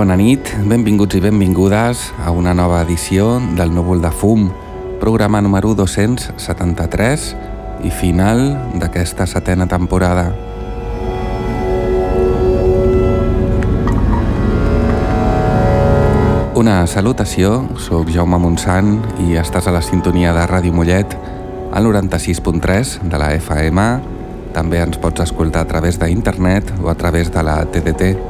bona nit, benvinguts i benvingudes a una nova edició del Núvol de Fum, programa número 273 i final d'aquesta setena temporada. Una salutació, sóc Jaume Montsant i estàs a la sintonia de Ràdio Mollet al 96.3 de la FM. També ens pots escoltar a través d'internet o a través de la TDT.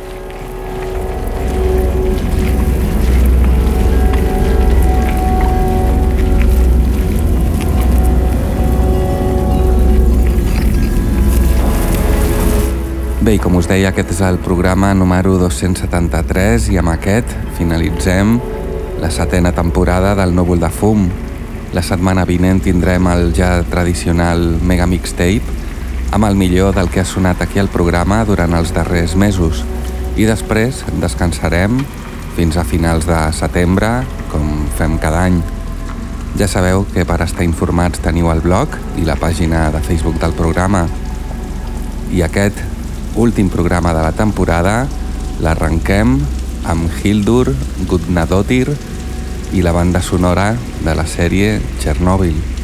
Bé, com us deia, aquest és el programa número 273 i amb aquest finalitzem la setena temporada del Núvol de Fum. La setmana vinent tindrem el ja tradicional Mega Mixtape amb el millor del que ha sonat aquí al programa durant els darrers mesos i després descansarem fins a finals de setembre, com fem cada any. Ja sabeu que per estar informats teniu el blog i la pàgina de Facebook del programa. I aquest últim programa de la temporada l'arrenquem amb Hildur Gudnadottir i la banda sonora de la sèrie Chernobyl.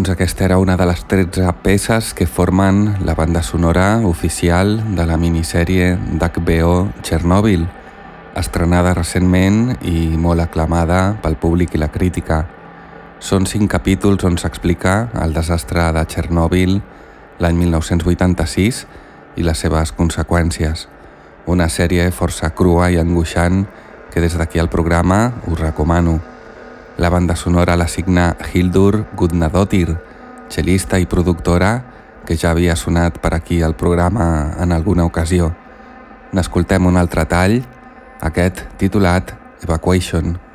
Doncs aquesta era una de les 13 peces que formen la banda sonora oficial de la minissèrie d'HBO Chernobyl, estrenada recentment i molt aclamada pel públic i la crítica. Són cinc capítols on s'explica el desastre de Chernobyl l'any 1986 i les seves conseqüències. Una sèrie força crua i angoixant que des d'aquí al programa us recomano. La banda sonora la signa Hildur Gudnadottir, cel·lista i productora que ja havia sonat per aquí al programa en alguna ocasió. N'escoltem un altre tall, aquest titulat Evacuation.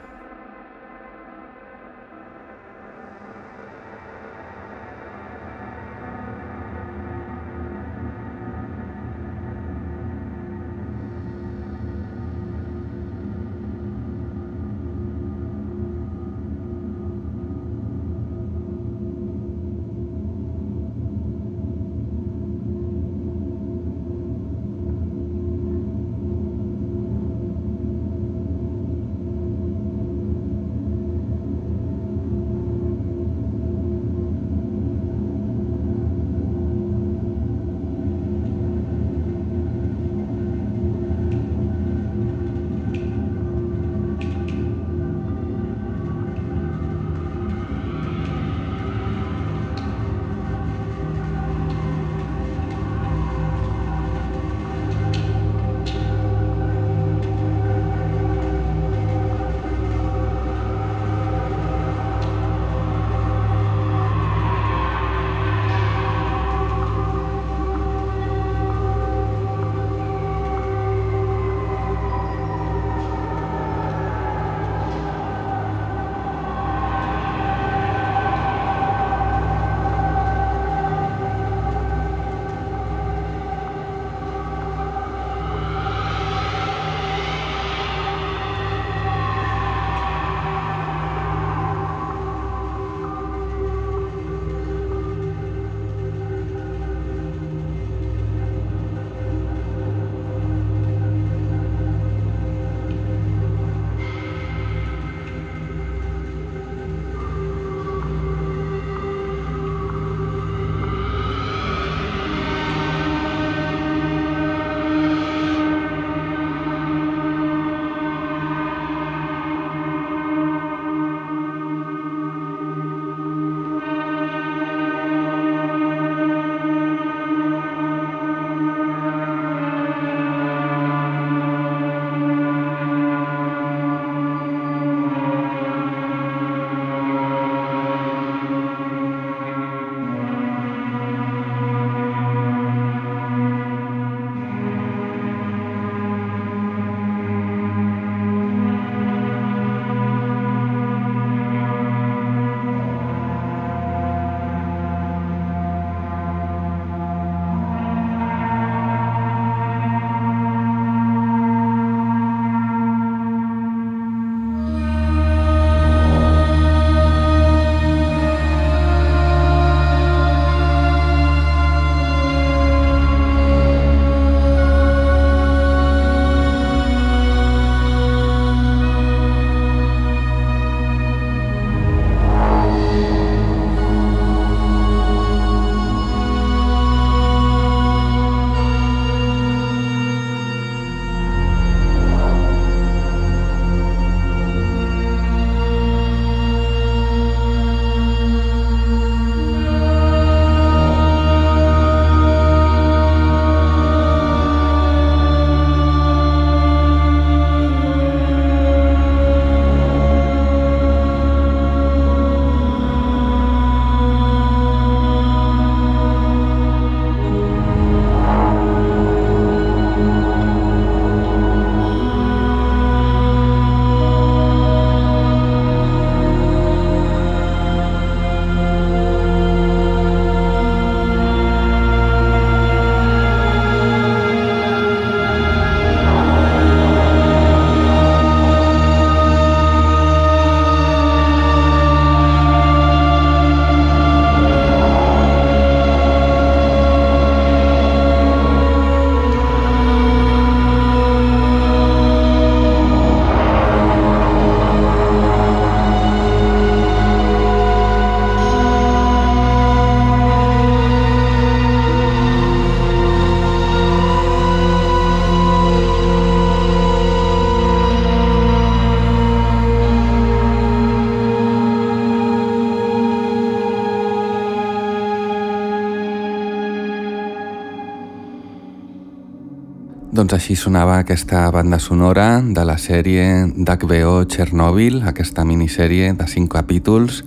Doncs així sonava aquesta banda sonora de la sèrie d'HBO Chernobyl, aquesta minissèrie de 5 capítols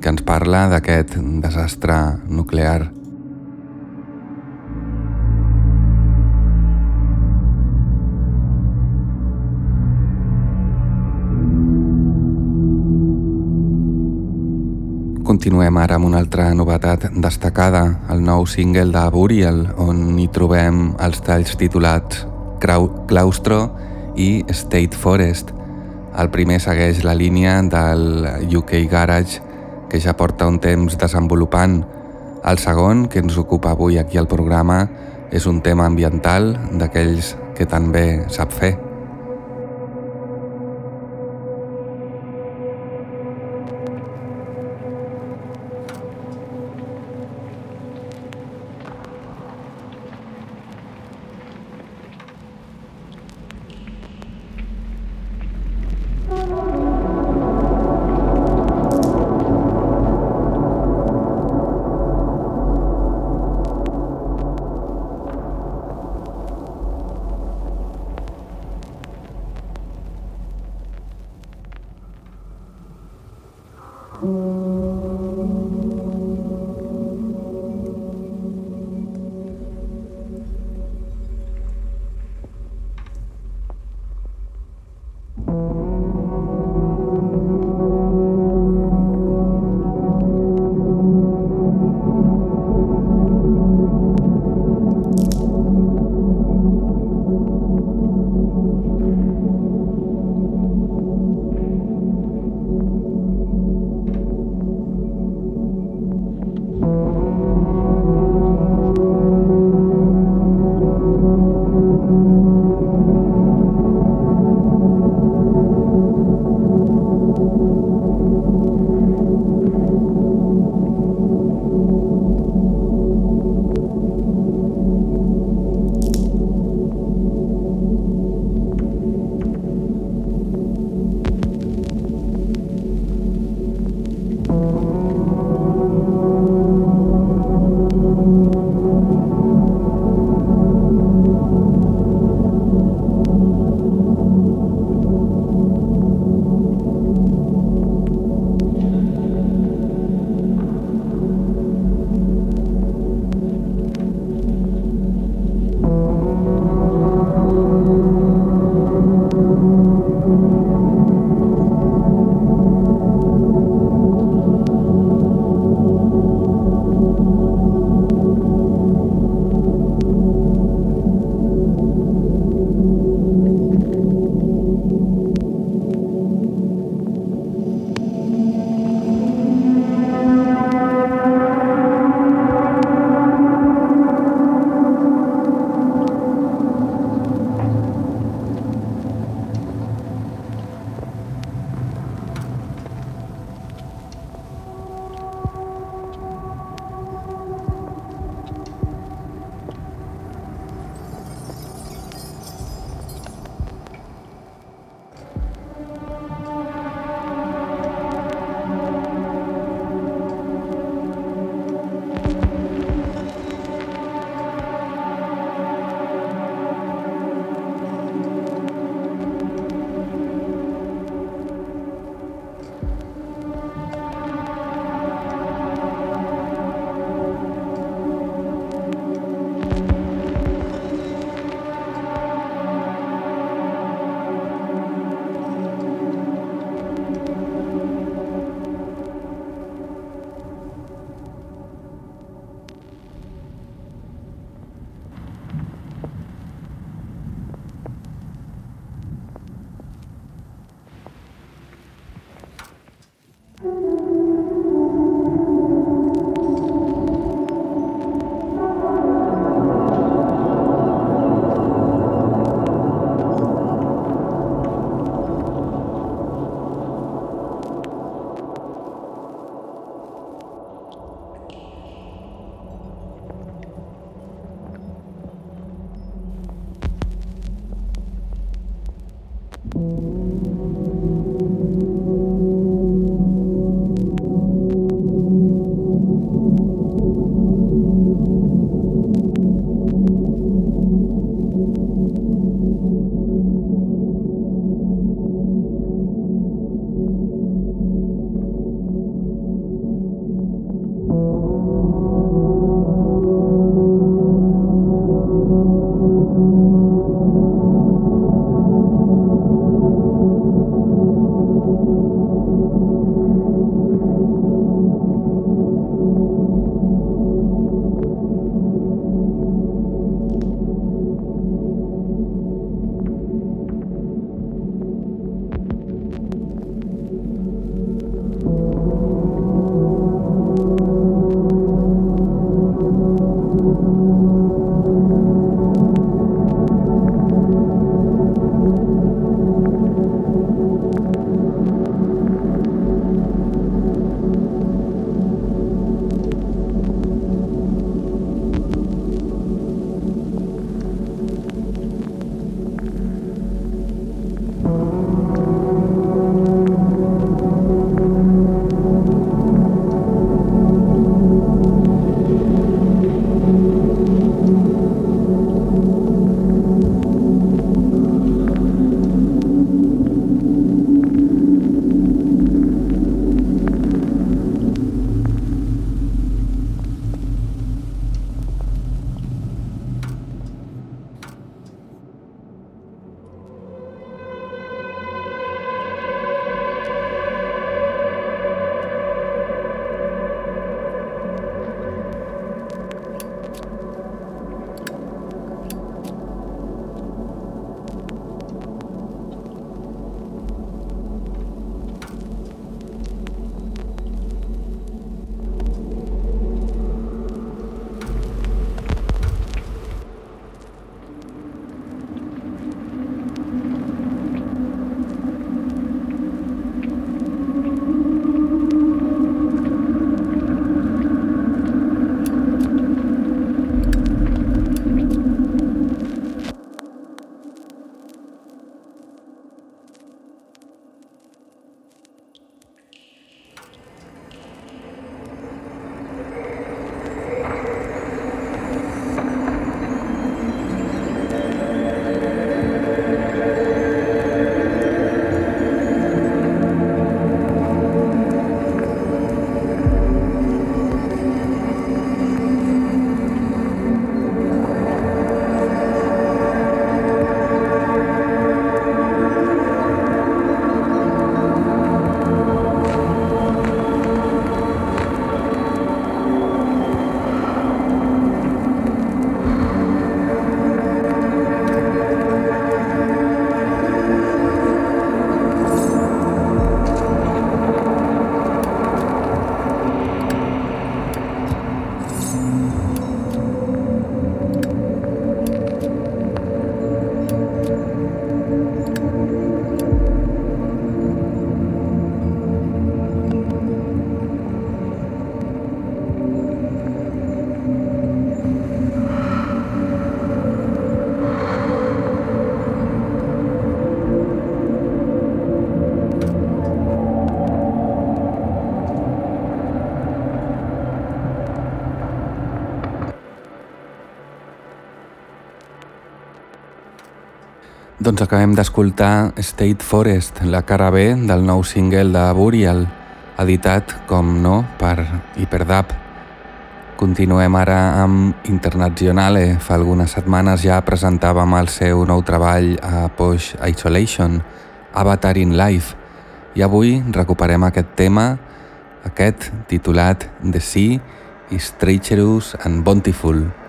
que ens parla d'aquest desastre nuclear. Continuem ara amb una altra novetat destacada, el nou single de Burial, on hi trobem els talls titulats Claustro i State Forest. El primer segueix la línia del UK Garage, que ja porta un temps desenvolupant. El segon, que ens ocupa avui aquí al programa, és un tema ambiental d'aquells que tan bé sap fer. Doncs acabem d'escoltar State Forest, la cara B del nou single de Burial, editat, com no, per Hyperdub. Continuem ara amb Internazionale. Fa algunes setmanes ja presentàvem el seu nou treball a Posh Isolation, Avatar in Life, i avui recuperem aquest tema, aquest titulat The Sea is Treacherous and Bountiful.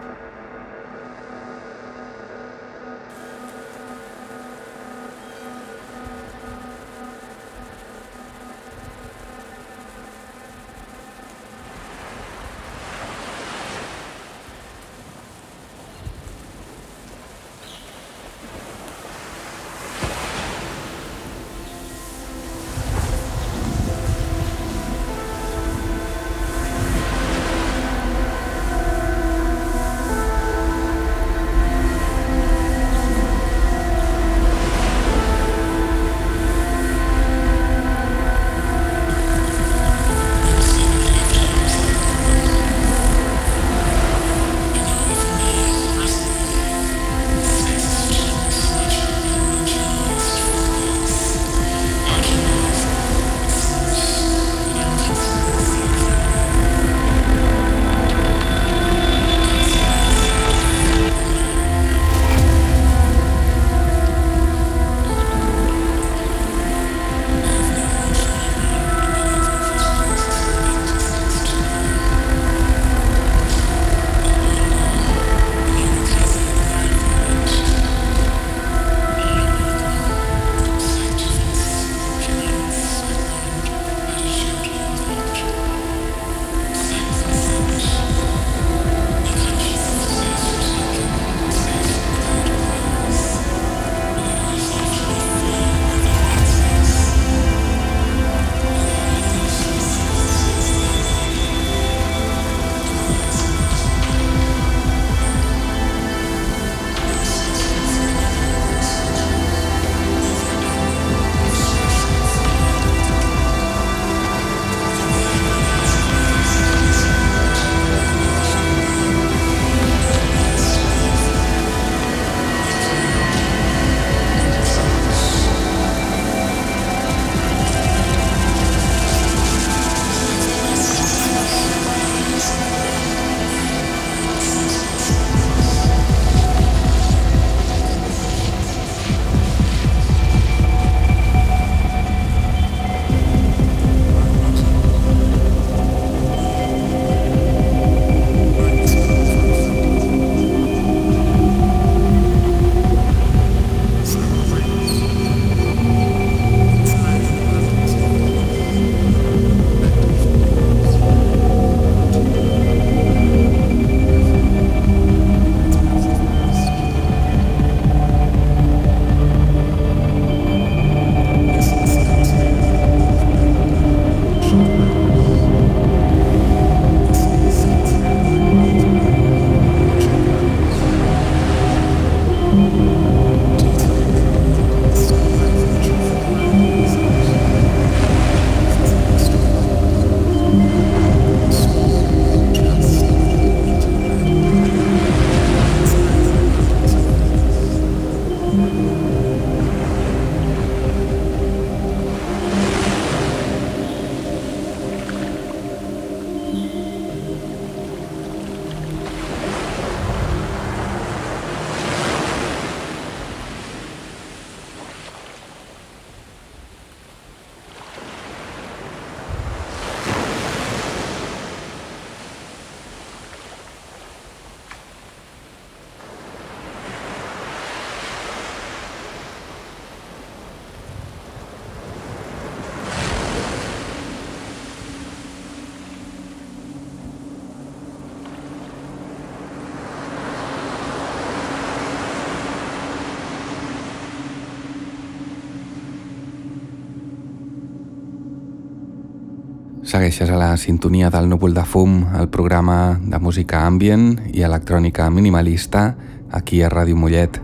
Segueixes a la sintonia del núvol de fum, el programa de música ambient i electrònica minimalista aquí a Ràdio Mollet.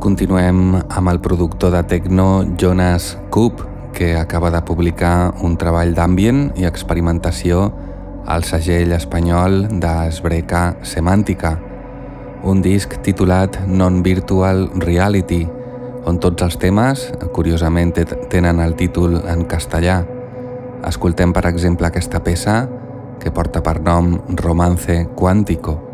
Continuem amb el productor de techno Jonas Coop que acaba de publicar un treball d'ambient i experimentació al segell espanyol d'Esbreca Semàntica, un disc titulat Non-Virtual Reality, on tots els temes, curiosament, tenen el títol en castellà. Escoltem, per exemple, aquesta peça que porta per nom Romance Quántico.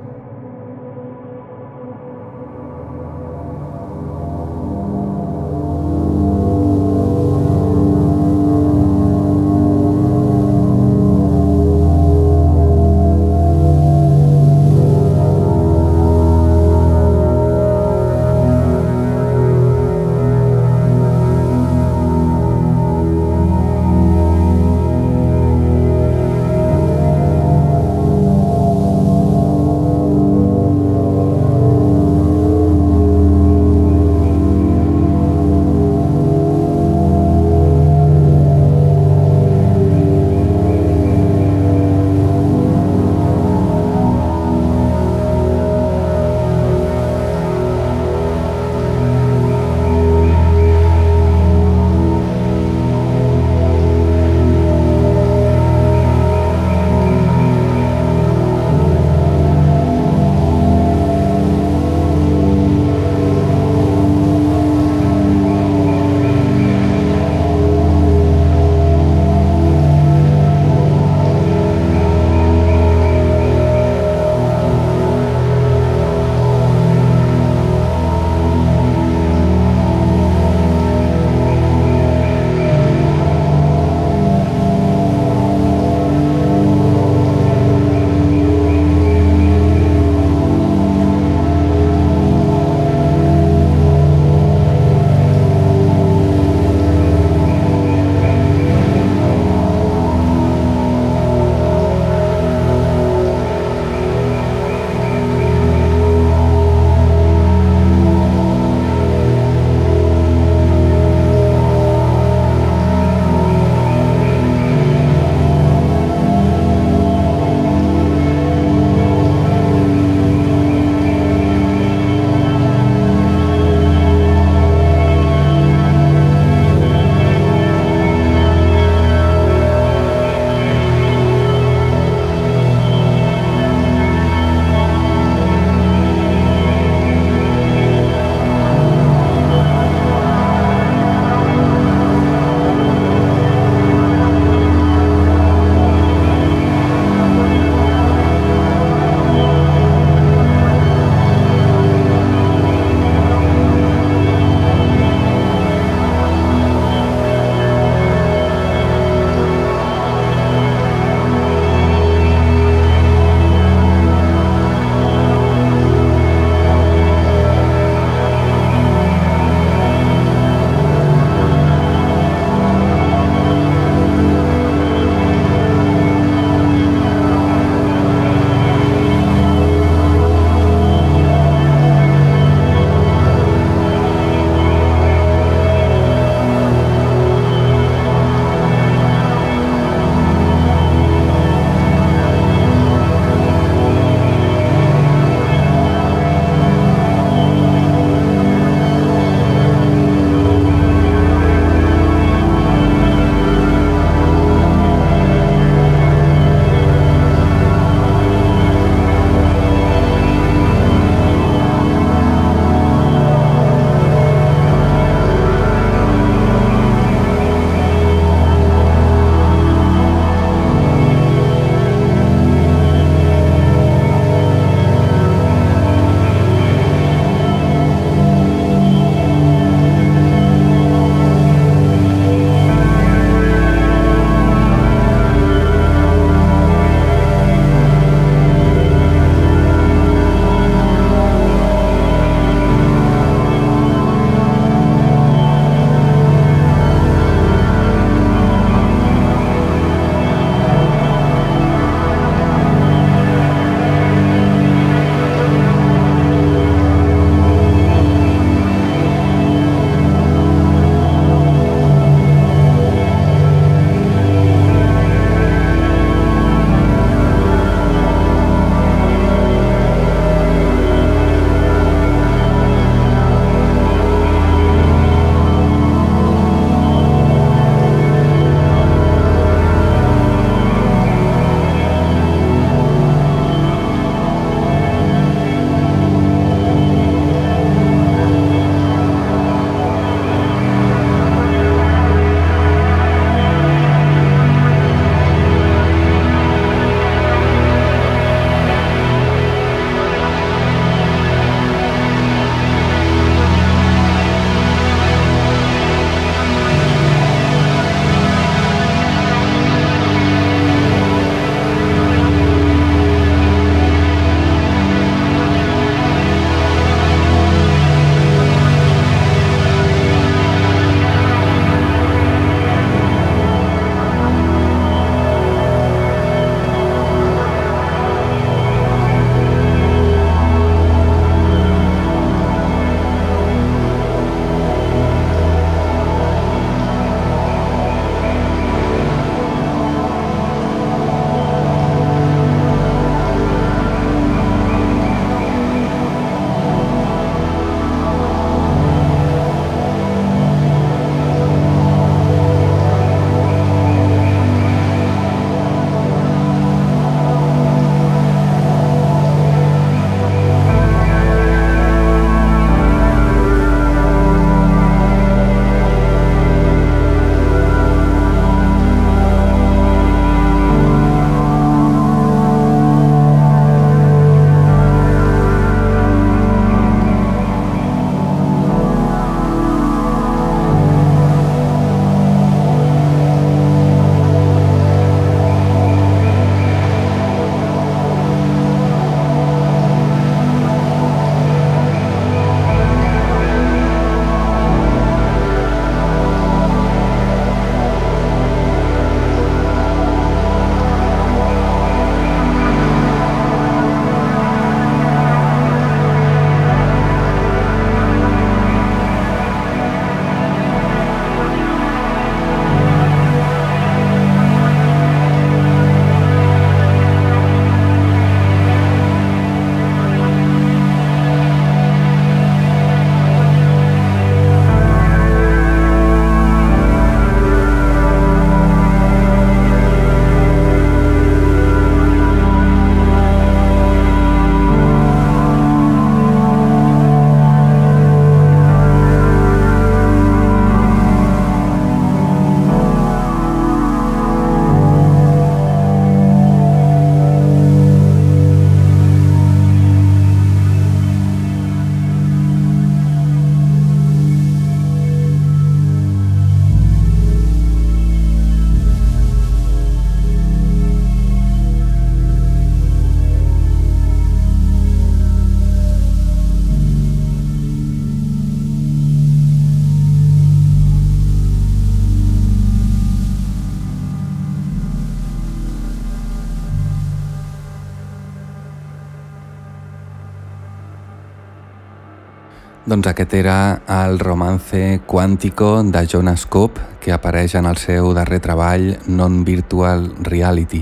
Doncs aquest era el romance quàntico de Jonas Coop que apareix en el seu darrer treball Non-Virtual Reality.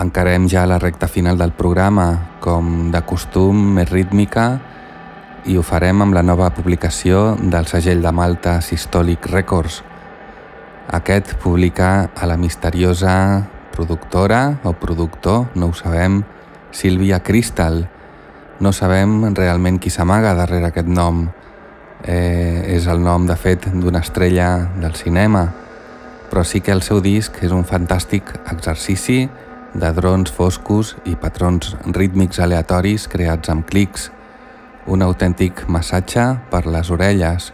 Encarem ja la recta final del programa, com de costum, més rítmica, i ho farem amb la nova publicació del segell de Malta Systolic Records. Aquest publica a la misteriosa productora o productor, no ho sabem, Sílvia Crystal, no sabem realment qui s'amaga darrere aquest nom. Eh, és el nom, de fet, d'una estrella del cinema, però sí que el seu disc és un fantàstic exercici de drons foscos i patrons rítmics aleatoris creats amb clics. Un autèntic massatge per les orelles.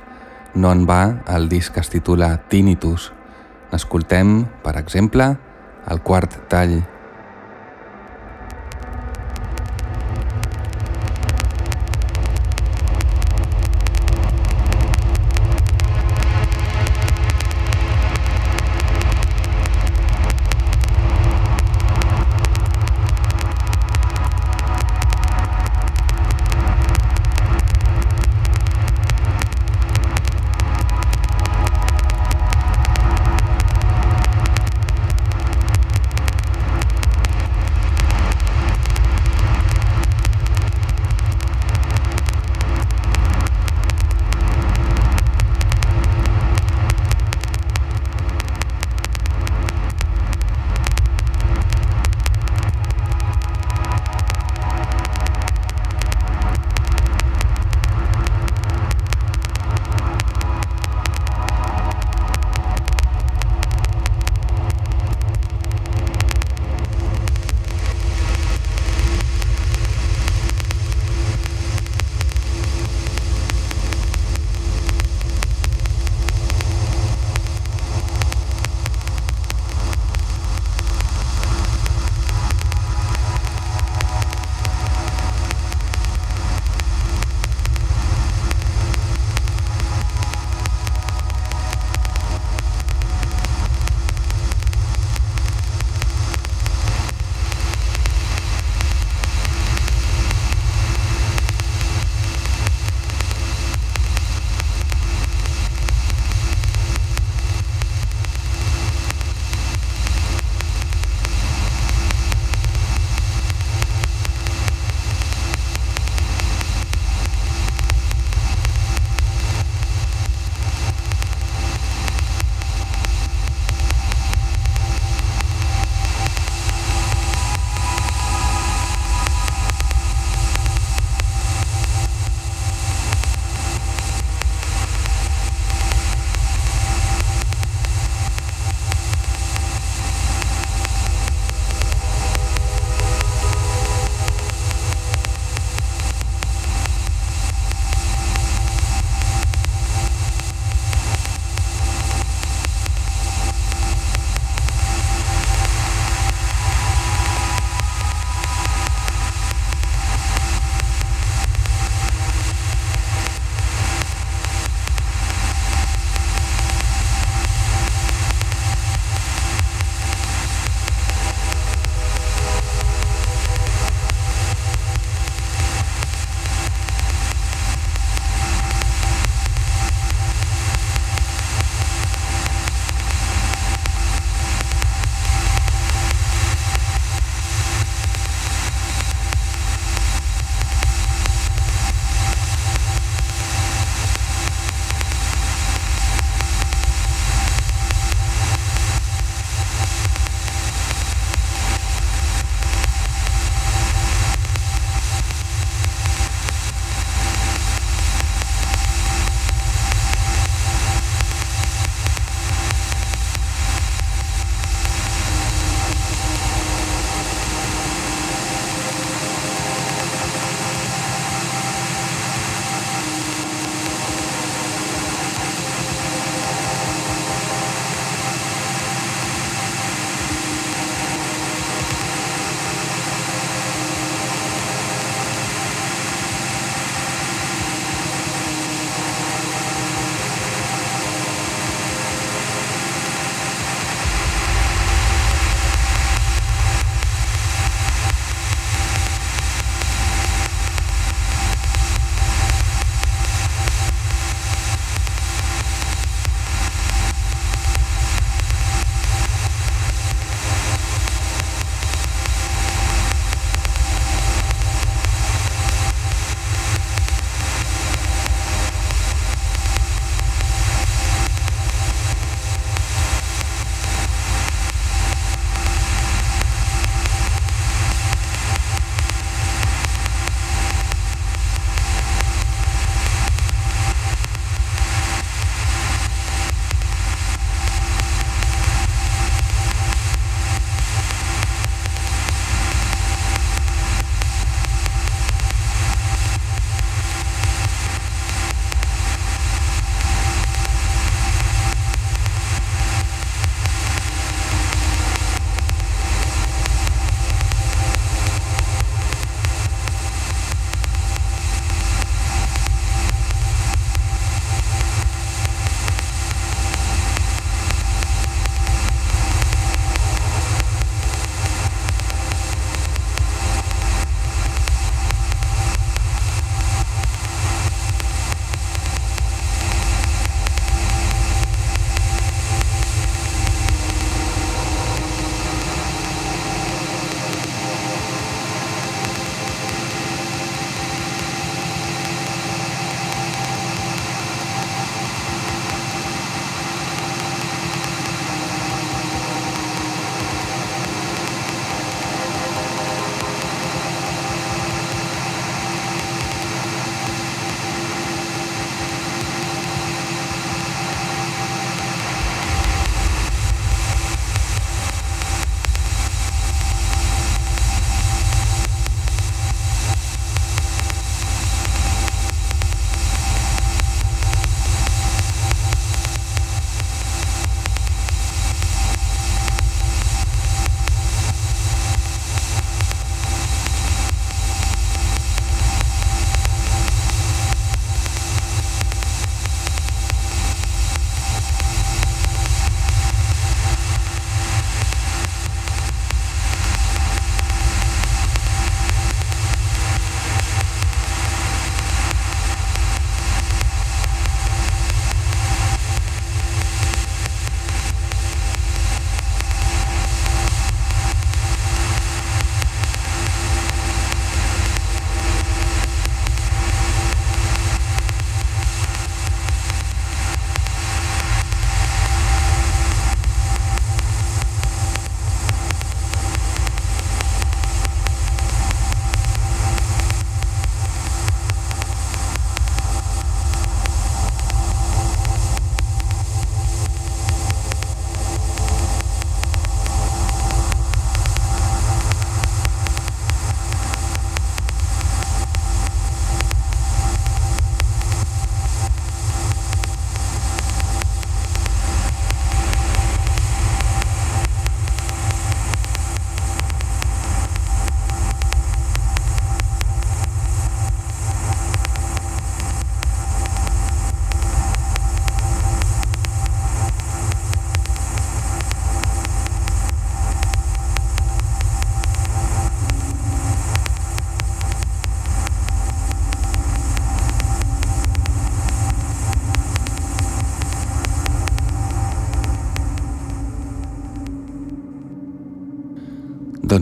No en va el disc que es titula Tinnitus. N'escoltem, per exemple, el quart tall.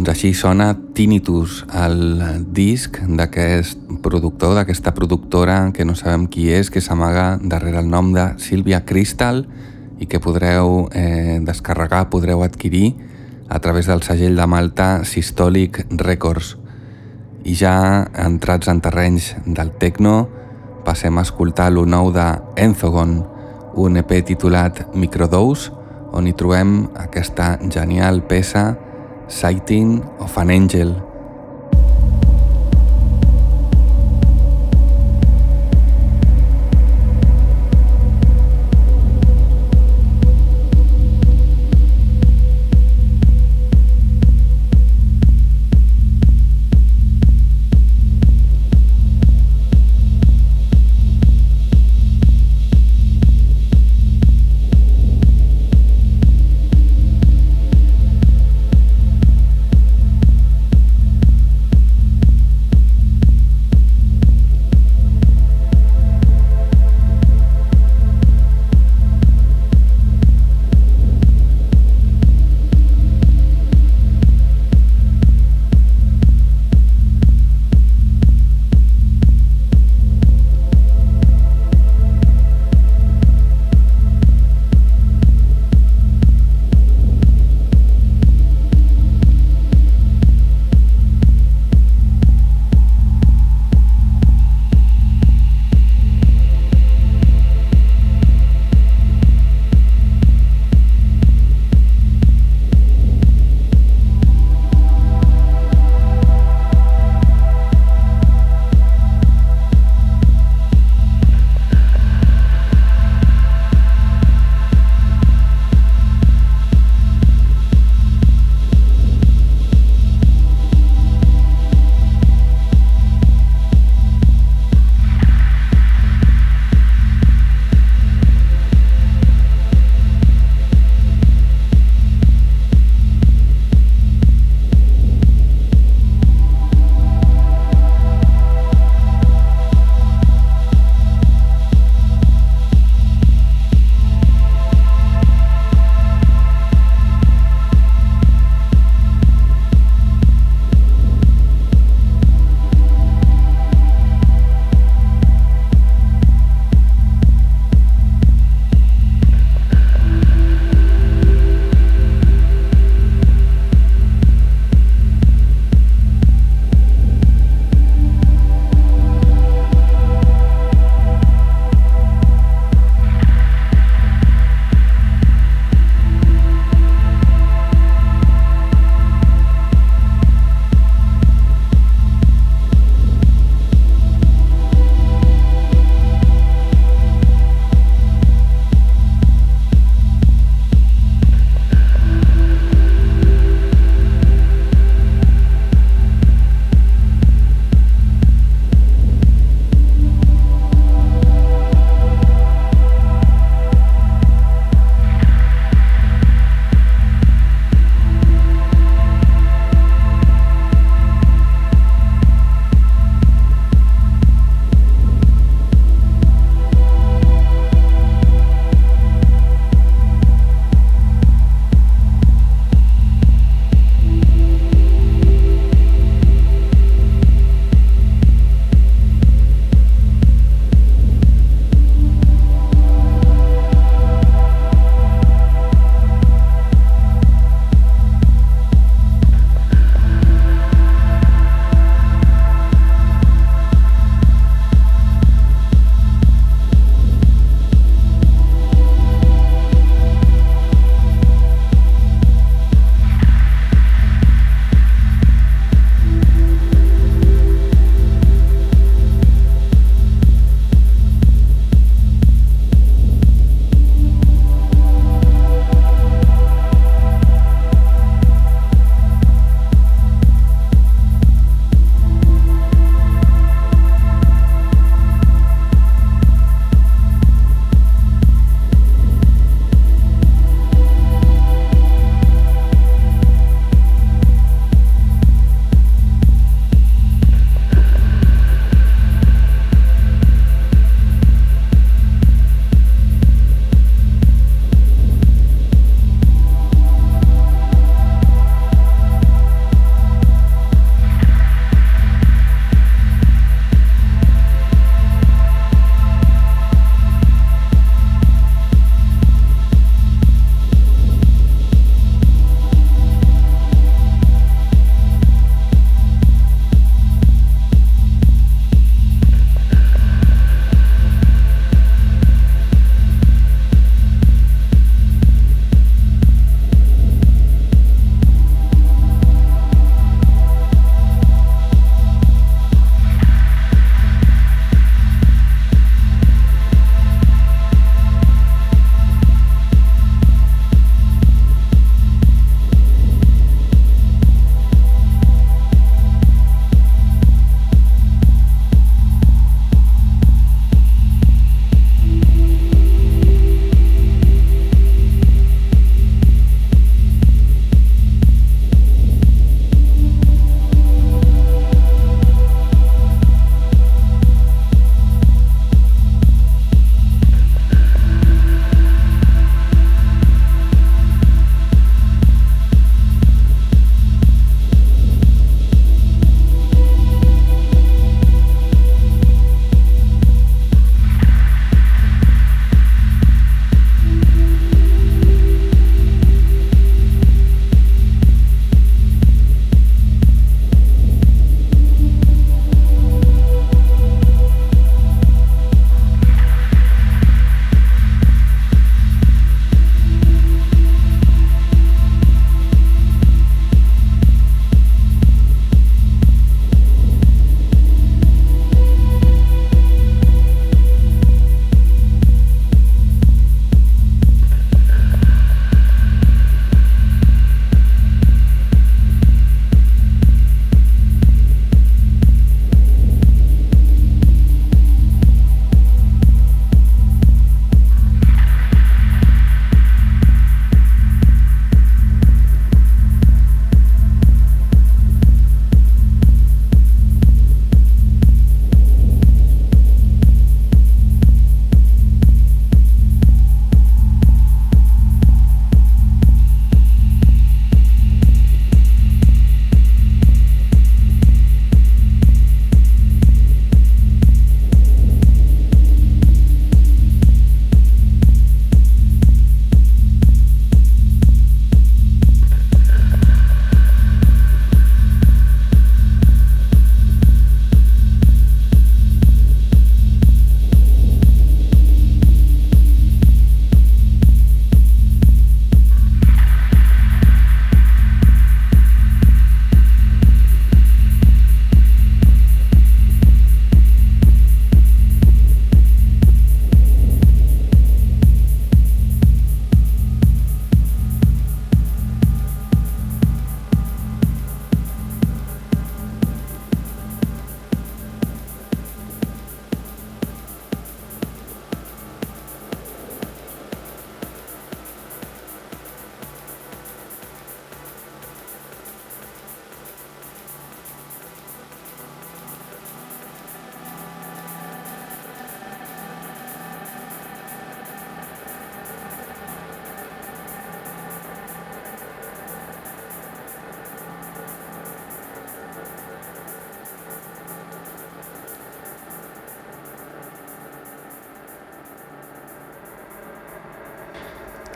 Doncs així sona Tinnitus, el disc d'aquest productor, d'aquesta productora que no sabem qui és, que s'amaga darrere el nom de Sílvia Crystal i que podreu eh, descarregar, podreu adquirir a través del segell de Malta Systolic Records. I ja entrats en terrenys del techno, passem a escoltar lo nou de Enzogon, un EP titulat Microdose, on hi trobem aquesta genial peça Sighting of an Angel,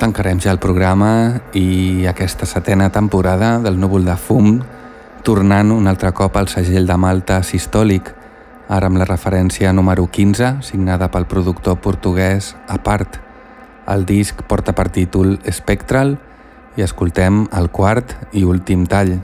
Tancarem ja el programa i aquesta setena temporada del Núvol de Fum tornant un altre cop al segell de Malta Sistòlic, ara amb la referència número 15, signada pel productor portuguès Apart. El disc porta per títol Spectral i escoltem el quart i últim tall.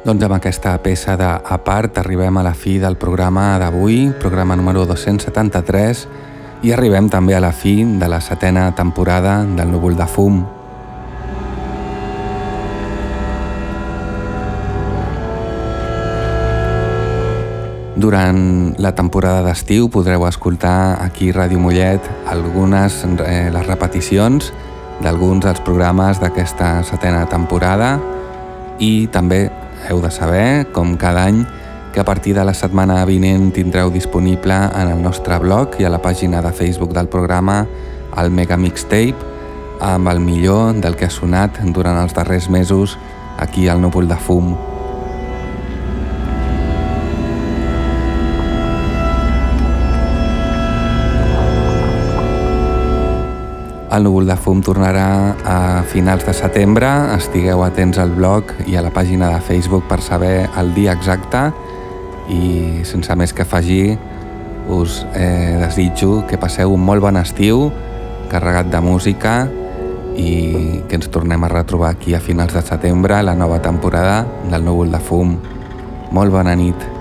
Doncs amb aquesta peça de A part arribem a la fi del programa d'avui, programa número 273, i arribem també a la fi de la setena temporada del Núvol de Fum. Durant la temporada d'estiu podreu escoltar aquí Ràdio Mollet algunes eh, les repeticions d'alguns dels programes d'aquesta setena temporada i també heu de saber, com cada any, que a partir de la setmana vinent tindreu disponible en el nostre blog i a la pàgina de Facebook del programa el Mega Mixtape amb el millor del que ha sonat durant els darrers mesos aquí al Núvol de Fum. El núvol de fum tornarà a finals de setembre. Estigueu atents al blog i a la pàgina de Facebook per saber el dia exacte i sense més que afegir us eh, desitjo que passeu un molt bon estiu carregat de música i que ens tornem a retrobar aquí a finals de setembre la nova temporada del Núvol de Fum. Molt bona nit.